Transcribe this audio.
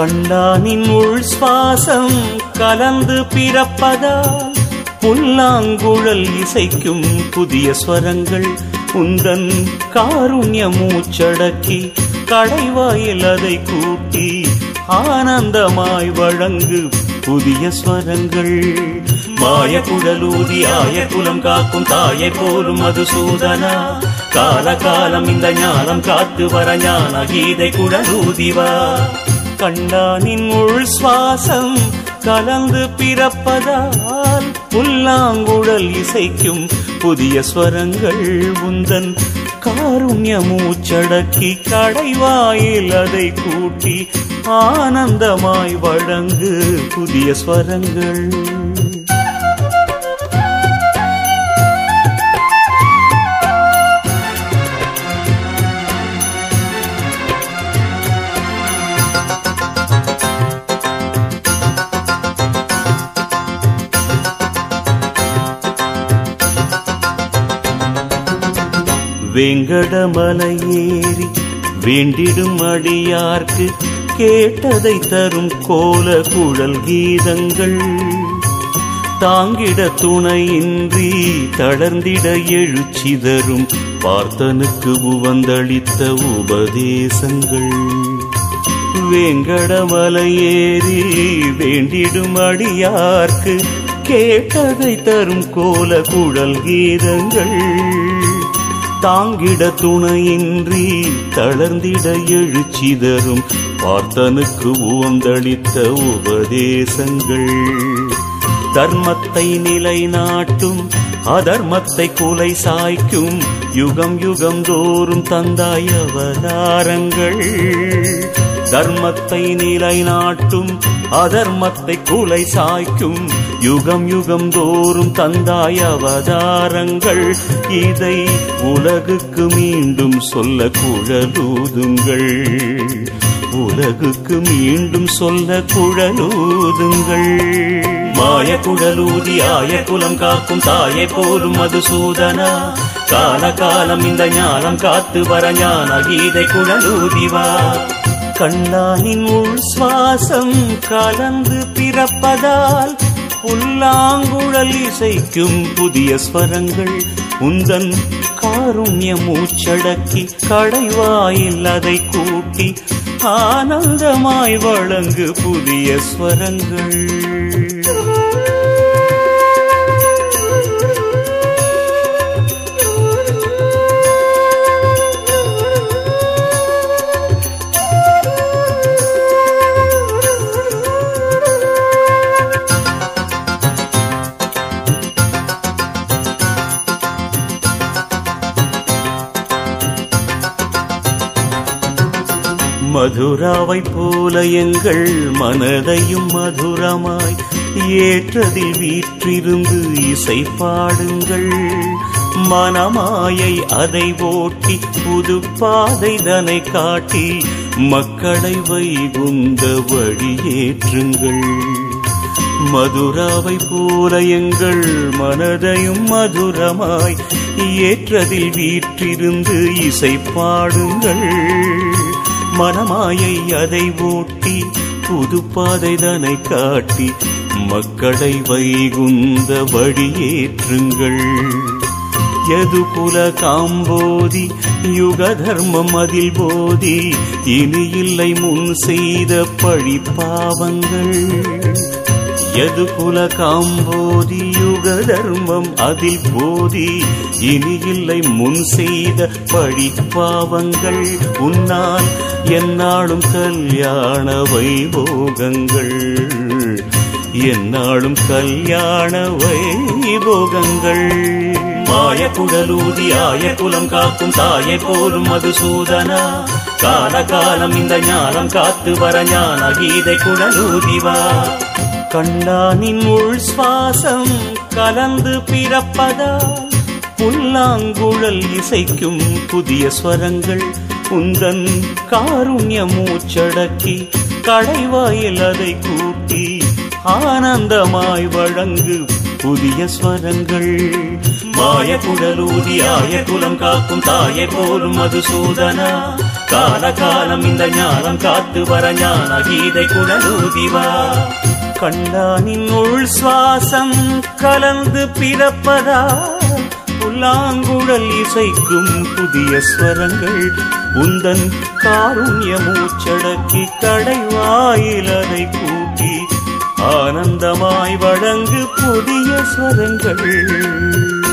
கண்டானின் உள் சுவாசம் கலந்து பிறப்பதால் புல்லாங்குழல் இசைக்கும் புதிய ஸ்வரங்கள் உந்தன் காருண்ய மூச்சடக்கி கடைவாயில் அதை கூட்டி ஆனந்தமாய் வழங்கு புதிய ஸ்வரங்கள். மாய குடலூதி ஆய குலம் காக்கும் தாயை போலும் அது சூதனா. கால காலம் இந்த ஞானம் காத்து வர ஞான கீதை குடலூதிவா கண்டானின் உள் சுவாசம் கலந்து பிறப்பதால் புல்லாங்குழல் இசைக்கும் புதிய ஸ்வரங்கள் உந்தன் காருண்ய மூச்சடக்கி கடைவாயில் அதை கூட்டி ஆனந்தமாய் வழங்கு புதிய ஸ்வரங்கள். வெங்கடமலையேறி வேண்டிடும் அடியார்க்கு கேட்டதை தரும் கோல குழல் கீதங்கள். தாங்கிட துணையின்றி தளர்ந்திட எழுச்சிதரும் பார்த்தனுக்கு உவந்தளித்த உபதேசங்கள். வேங்கடமலையேறி வேண்டிடும் அடியார்க்கு கேட்டதை தரும் கோல குழல் கீதங்கள். தாங்கிட துணையின்றி தளர்ந்திட எழுச்சிதரும் பார்த்தனுக்கு உவந்தளித்த உபதேசங்கள். தர்மத்தை நிலைநாட்டும் அதர்மத்தை குலை சாய்க்கும் யுகம் யுகம் தோறும் தந்தாய் அவதாரங்கள். தர்மத்தை நிலைநாட்டும் அதர்மத்தை குலை சாய்க்கும். யுகம் யுகம் தோறும் தந்தாய் அவதாரங்கள் இதை உலகுக்கு மீண்டும் சொல்ல குழலூதுங்கள். உலகுக்கு மீண்டும் சொல்ல குழலூதுங்கள். மாய குழலூதி ஆய குலம் காக்கும் தாயை போலும் மதுசூதனா கால காலம் இந்த ஞானம் காத்து வர ஞான கீதை குழலூதிவா. கண்ணானின் உள் சுவாசம் கலந்து பிறப்பதால் புல்லாங்குழல் இசைக்கும் புதிய ஸ்வரங்கள் உந்தன் காருண்ய மூச்சடக்கி கடைவாயில் அதை கூட்டி ஆனந்தமாய் வழங்கு புதிய ஸ்வரங்கள். மதுராவை போல எங்கள் மனதையும் மதுரமாய் ஏற்றதில் வீற்றிருந்து இசை பாடுங்கள். மனமாயை அதை ஓட்டி புது பாதை தனை காட்டி மக்களை வைகுந்த வழியேற்றுங்கள். மதுராவை போல எங்கள் மனதையும் மதுரமாய் ஏற்றதில் வீற்றிருந்து இசை பாடுங்கள். மனமாயை அதை ஓட்டி புது பாதை தனை காட்டி மக்களை வைகுந்த வழியேற்றுங்கள். எது குல காம்போதி யுக தர்மம் அதில் போதி இனி இல்லை முன் செய்த பழி யதுகுல காம்போதி யுக தர்மம் அதில் போதி? இனி இல்லை முன் செய்த பழி பாவங்கள். உன்னால் என்னாலும் கல்யாண வைபோகங்கள். என்னாலும் கல்யாண வைபோகங்கள். மாய குடலூதி ஆய குலம் காக்கும் தாயை போலும் மதுசூதனா கால காலம் இந்த ஞானம் காத்து வர ஞான கீதை குடலூதிவா கண்டானின் உள் சுவாசம் கலந்து பிறப்பதால் புல்லாங்குழல் இசைக்கும் புதிய ஸ்வரங்கள் உந்தன் காருண்ய மூச்சடக்கி கடைவாயில் அதை கூட்டி ஆனந்தமாய் வழங்கு புதிய ஸ்வரங்கள். மாய குடலூதி ஆய குலம் காக்கும் தாயை போலும் மதுசூதனா காலகாலம் இந்த ஞானம் காத்து வர ஞான கீதை குழலூதிவா கண்டானின் உள் சுவாசம் கலந்து பிறப்பதா? புல்லாங்குழல் இசைக்கும் புதிய ஸ்வரங்கள் உந்தன் காருண்ய மூச்சடக்கி கடைவாயிலரை கூட்டி ஆனந்தமாய் வழங்கு புதிய ஸ்வரங்கள்.